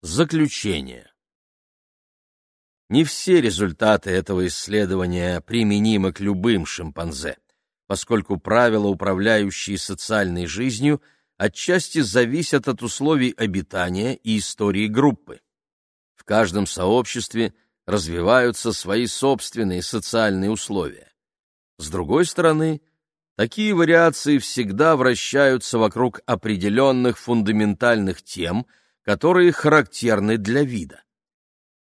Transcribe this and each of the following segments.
Заключение. Не все результаты этого исследования применимы к любым шимпанзе, поскольку правила, управляющие социальной жизнью, отчасти зависят от условий обитания и истории группы. В каждом сообществе развиваются свои собственные социальные условия. С другой стороны, такие вариации всегда вращаются вокруг определенных фундаментальных тем, которые характерны для вида.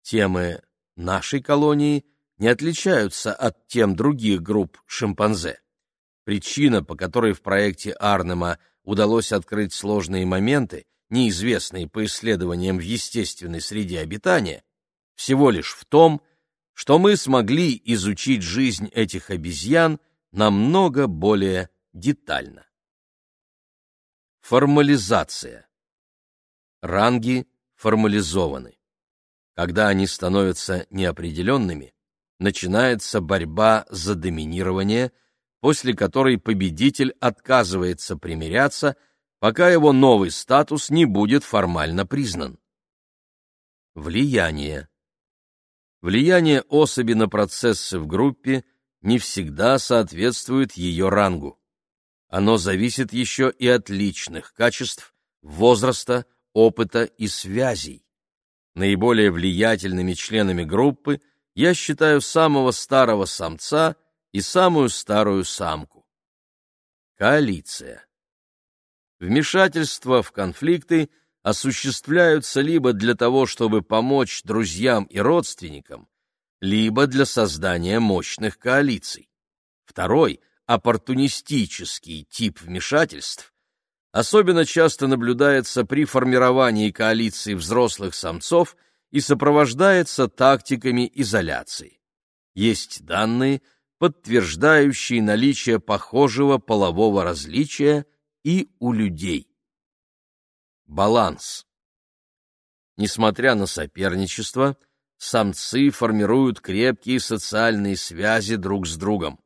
Темы нашей колонии не отличаются от тем других групп шимпанзе. Причина, по которой в проекте Арнема удалось открыть сложные моменты, неизвестные по исследованиям в естественной среде обитания, всего лишь в том, что мы смогли изучить жизнь этих обезьян намного более детально. Формализация. Ранги формализованы. Когда они становятся неопределенными, начинается борьба за доминирование, после которой победитель отказывается примиряться, пока его новый статус не будет формально признан. Влияние. Влияние особи на процессы в группе не всегда соответствует ее рангу. Оно зависит еще и от личных качеств, возраста, опыта и связей. Наиболее влиятельными членами группы я считаю самого старого самца и самую старую самку. Коалиция. Вмешательства в конфликты осуществляются либо для того, чтобы помочь друзьям и родственникам, либо для создания мощных коалиций. Второй, оппортунистический тип вмешательств особенно часто наблюдается при формировании коалиции взрослых самцов и сопровождается тактиками изоляции. Есть данные, подтверждающие наличие похожего полового различия и у людей. Баланс. Несмотря на соперничество, самцы формируют крепкие социальные связи друг с другом.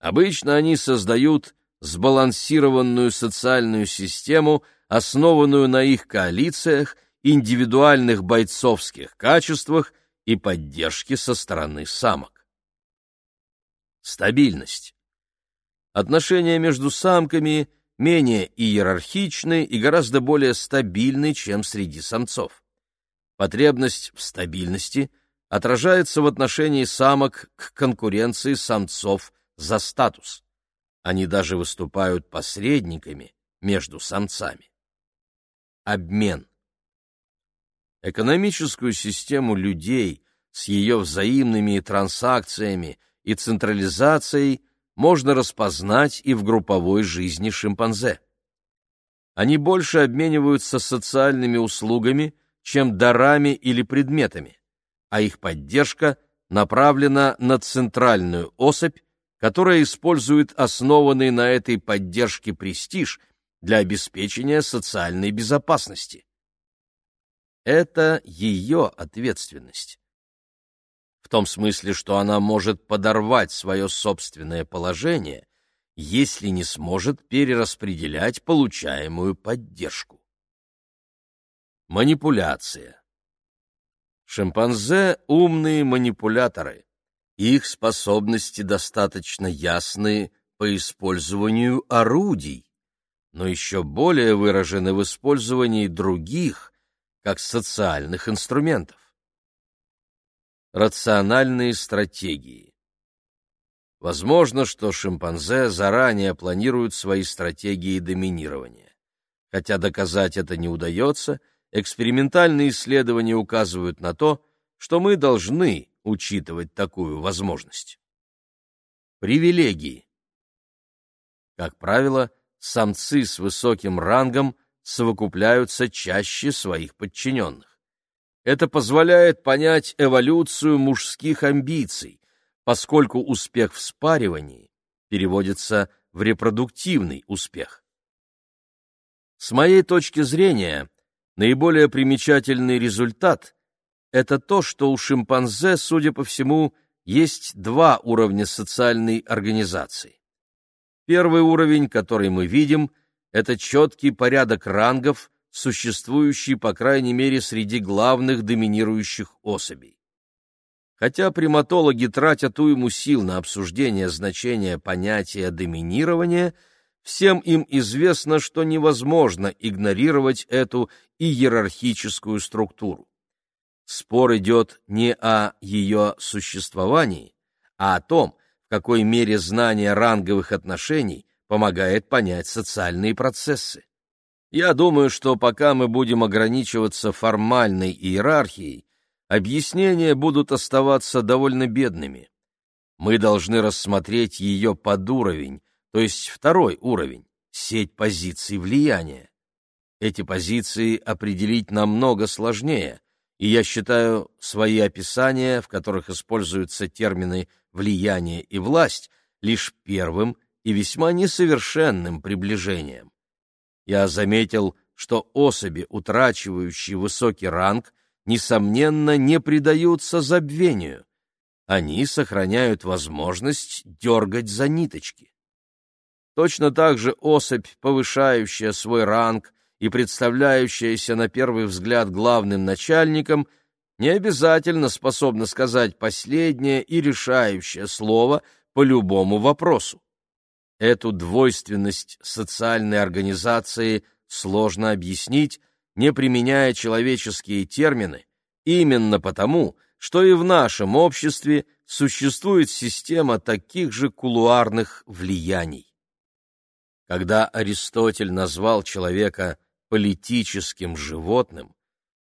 Обычно они создают сбалансированную социальную систему, основанную на их коалициях, индивидуальных бойцовских качествах и поддержке со стороны самок. Стабильность. Отношения между самками менее иерархичны и гораздо более стабильны, чем среди самцов. Потребность в стабильности отражается в отношении самок к конкуренции самцов за статус. Они даже выступают посредниками между самцами. Обмен. Экономическую систему людей с ее взаимными транзакциями и централизацией можно распознать и в групповой жизни шимпанзе. Они больше обмениваются социальными услугами, чем дарами или предметами, а их поддержка направлена на центральную особь, которая использует основанный на этой поддержке престиж для обеспечения социальной безопасности. Это ее ответственность. В том смысле, что она может подорвать свое собственное положение, если не сможет перераспределять получаемую поддержку. Манипуляция. Шимпанзе — умные манипуляторы их способности достаточно ясны по использованию орудий, но еще более выражены в использовании других, как социальных инструментов. Рациональные стратегии Возможно, что шимпанзе заранее планируют свои стратегии доминирования. Хотя доказать это не удается, экспериментальные исследования указывают на то, что мы должны учитывать такую возможность. Привилегии. Как правило, самцы с высоким рангом совокупляются чаще своих подчиненных. Это позволяет понять эволюцию мужских амбиций, поскольку успех в спаривании переводится в репродуктивный успех. С моей точки зрения, наиболее примечательный результат это то, что у шимпанзе, судя по всему, есть два уровня социальной организации. Первый уровень, который мы видим, это четкий порядок рангов, существующий, по крайней мере, среди главных доминирующих особей. Хотя приматологи тратят уйму сил на обсуждение значения понятия доминирования, всем им известно, что невозможно игнорировать эту иерархическую структуру. Спор идет не о ее существовании, а о том, в какой мере знание ранговых отношений помогает понять социальные процессы. Я думаю, что пока мы будем ограничиваться формальной иерархией, объяснения будут оставаться довольно бедными. Мы должны рассмотреть ее под уровень, то есть второй уровень, сеть позиций влияния. Эти позиции определить намного сложнее, и я считаю свои описания, в которых используются термины «влияние» и «власть», лишь первым и весьма несовершенным приближением. Я заметил, что особи, утрачивающие высокий ранг, несомненно, не предаются забвению. Они сохраняют возможность дергать за ниточки. Точно так же особь, повышающая свой ранг и представляющаяся на первый взгляд главным начальником, не обязательно способна сказать последнее и решающее слово по любому вопросу. Эту двойственность социальной организации сложно объяснить, не применяя человеческие термины, именно потому, что и в нашем обществе существует система таких же кулуарных влияний. Когда Аристотель назвал человека политическим животным,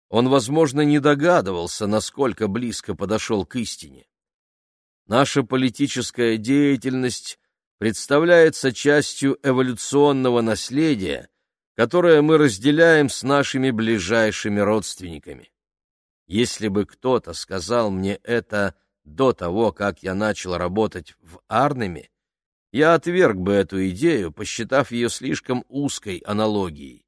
он, возможно, не догадывался, насколько близко подошел к истине. Наша политическая деятельность представляется частью эволюционного наследия, которое мы разделяем с нашими ближайшими родственниками. Если бы кто-то сказал мне это до того, как я начал работать в Арнеме, я отверг бы эту идею, посчитав ее слишком узкой аналогией.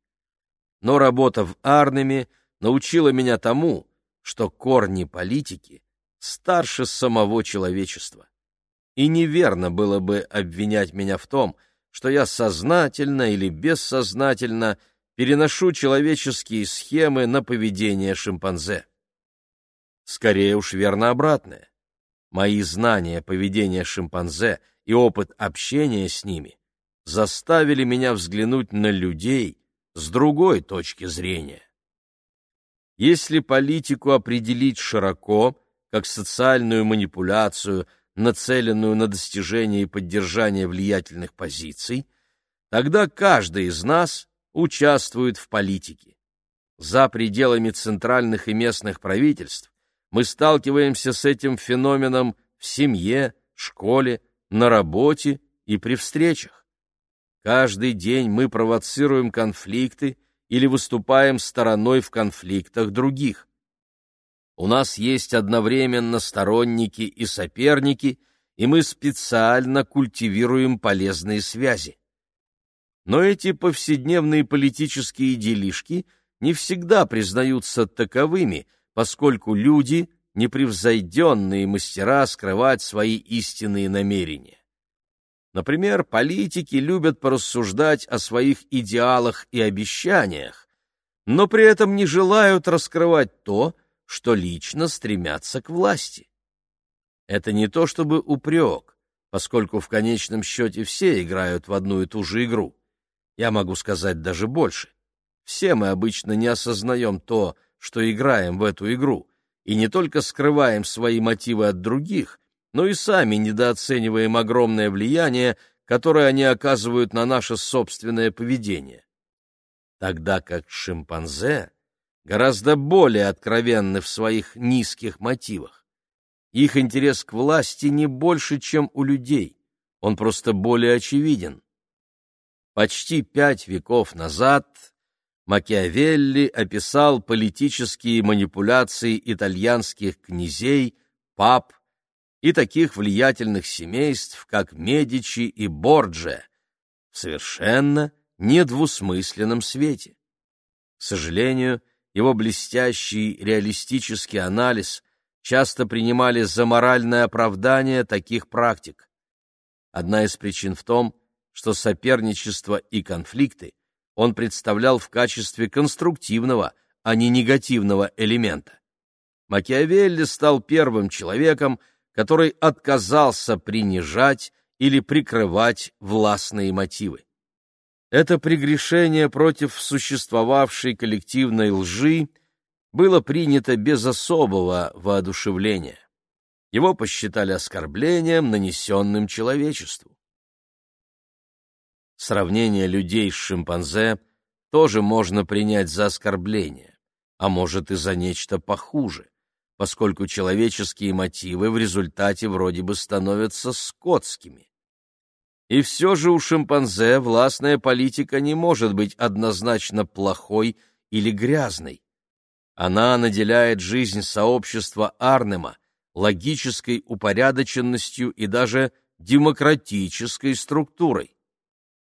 Но работа в Арнеме научила меня тому, что корни политики старше самого человечества и неверно было бы обвинять меня в том, что я сознательно или бессознательно переношу человеческие схемы на поведение шимпанзе. Скорее уж верно обратное. Мои знания поведения шимпанзе и опыт общения с ними заставили меня взглянуть на людей с другой точки зрения. Если политику определить широко, как социальную манипуляцию – нацеленную на достижение и поддержание влиятельных позиций, тогда каждый из нас участвует в политике. За пределами центральных и местных правительств мы сталкиваемся с этим феноменом в семье, школе, на работе и при встречах. Каждый день мы провоцируем конфликты или выступаем стороной в конфликтах других. У нас есть одновременно сторонники и соперники, и мы специально культивируем полезные связи. Но эти повседневные политические делишки не всегда признаются таковыми, поскольку люди — непревзойденные мастера скрывать свои истинные намерения. Например, политики любят порассуждать о своих идеалах и обещаниях, но при этом не желают раскрывать то, что лично стремятся к власти. Это не то чтобы упрек, поскольку в конечном счете все играют в одну и ту же игру. Я могу сказать даже больше. Все мы обычно не осознаем то, что играем в эту игру, и не только скрываем свои мотивы от других, но и сами недооцениваем огромное влияние, которое они оказывают на наше собственное поведение. Тогда как шимпанзе гораздо более откровенны в своих низких мотивах. Их интерес к власти не больше, чем у людей, он просто более очевиден. Почти пять веков назад Макиавелли описал политические манипуляции итальянских князей, пап и таких влиятельных семейств, как Медичи и Борджия, в совершенно недвусмысленном свете. К сожалению, его блестящий реалистический анализ часто принимали за моральное оправдание таких практик. Одна из причин в том, что соперничество и конфликты он представлял в качестве конструктивного, а не негативного элемента. Макиавелли стал первым человеком, который отказался принижать или прикрывать властные мотивы. Это прегрешение против существовавшей коллективной лжи было принято без особого воодушевления. Его посчитали оскорблением, нанесенным человечеству. Сравнение людей с шимпанзе тоже можно принять за оскорбление, а может и за нечто похуже, поскольку человеческие мотивы в результате вроде бы становятся скотскими. И все же у шимпанзе властная политика не может быть однозначно плохой или грязной. Она наделяет жизнь сообщества Арнема логической упорядоченностью и даже демократической структурой.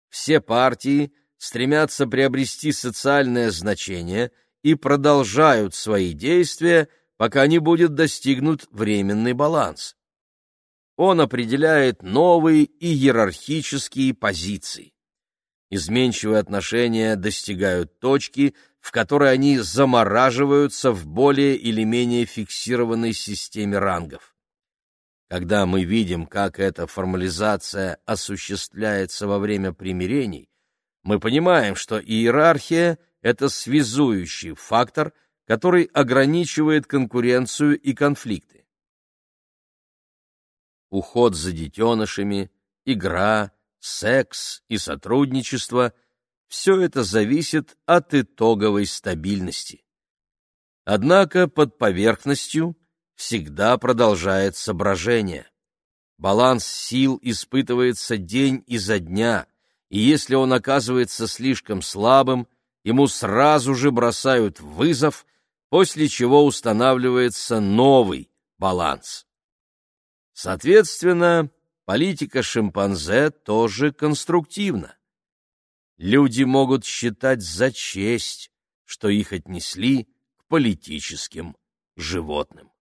Все партии стремятся приобрести социальное значение и продолжают свои действия, пока не будет достигнут временный баланс он определяет новые иерархические позиции. Изменчивые отношения достигают точки, в которой они замораживаются в более или менее фиксированной системе рангов. Когда мы видим, как эта формализация осуществляется во время примирений, мы понимаем, что иерархия — это связующий фактор, который ограничивает конкуренцию и конфликты уход за детенышами, игра, секс и сотрудничество — все это зависит от итоговой стабильности. Однако под поверхностью всегда продолжается брожение. Баланс сил испытывается день изо дня, и если он оказывается слишком слабым, ему сразу же бросают вызов, после чего устанавливается новый баланс. Соответственно, политика шимпанзе тоже конструктивна. Люди могут считать за честь, что их отнесли к политическим животным.